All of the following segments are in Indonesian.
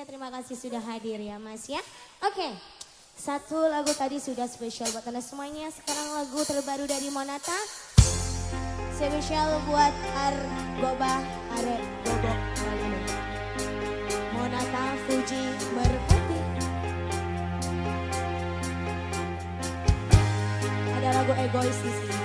Terima kasih sudah hadir ya Mas ya. Oke, satu lagu tadi sudah spesial buat anda semuanya. Sekarang lagu terbaru dari Monata. Spesial buat Argoba Are Bobok Monata Fuji Merpati. Ada lagu egois di sini.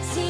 Sembunyi di balik sini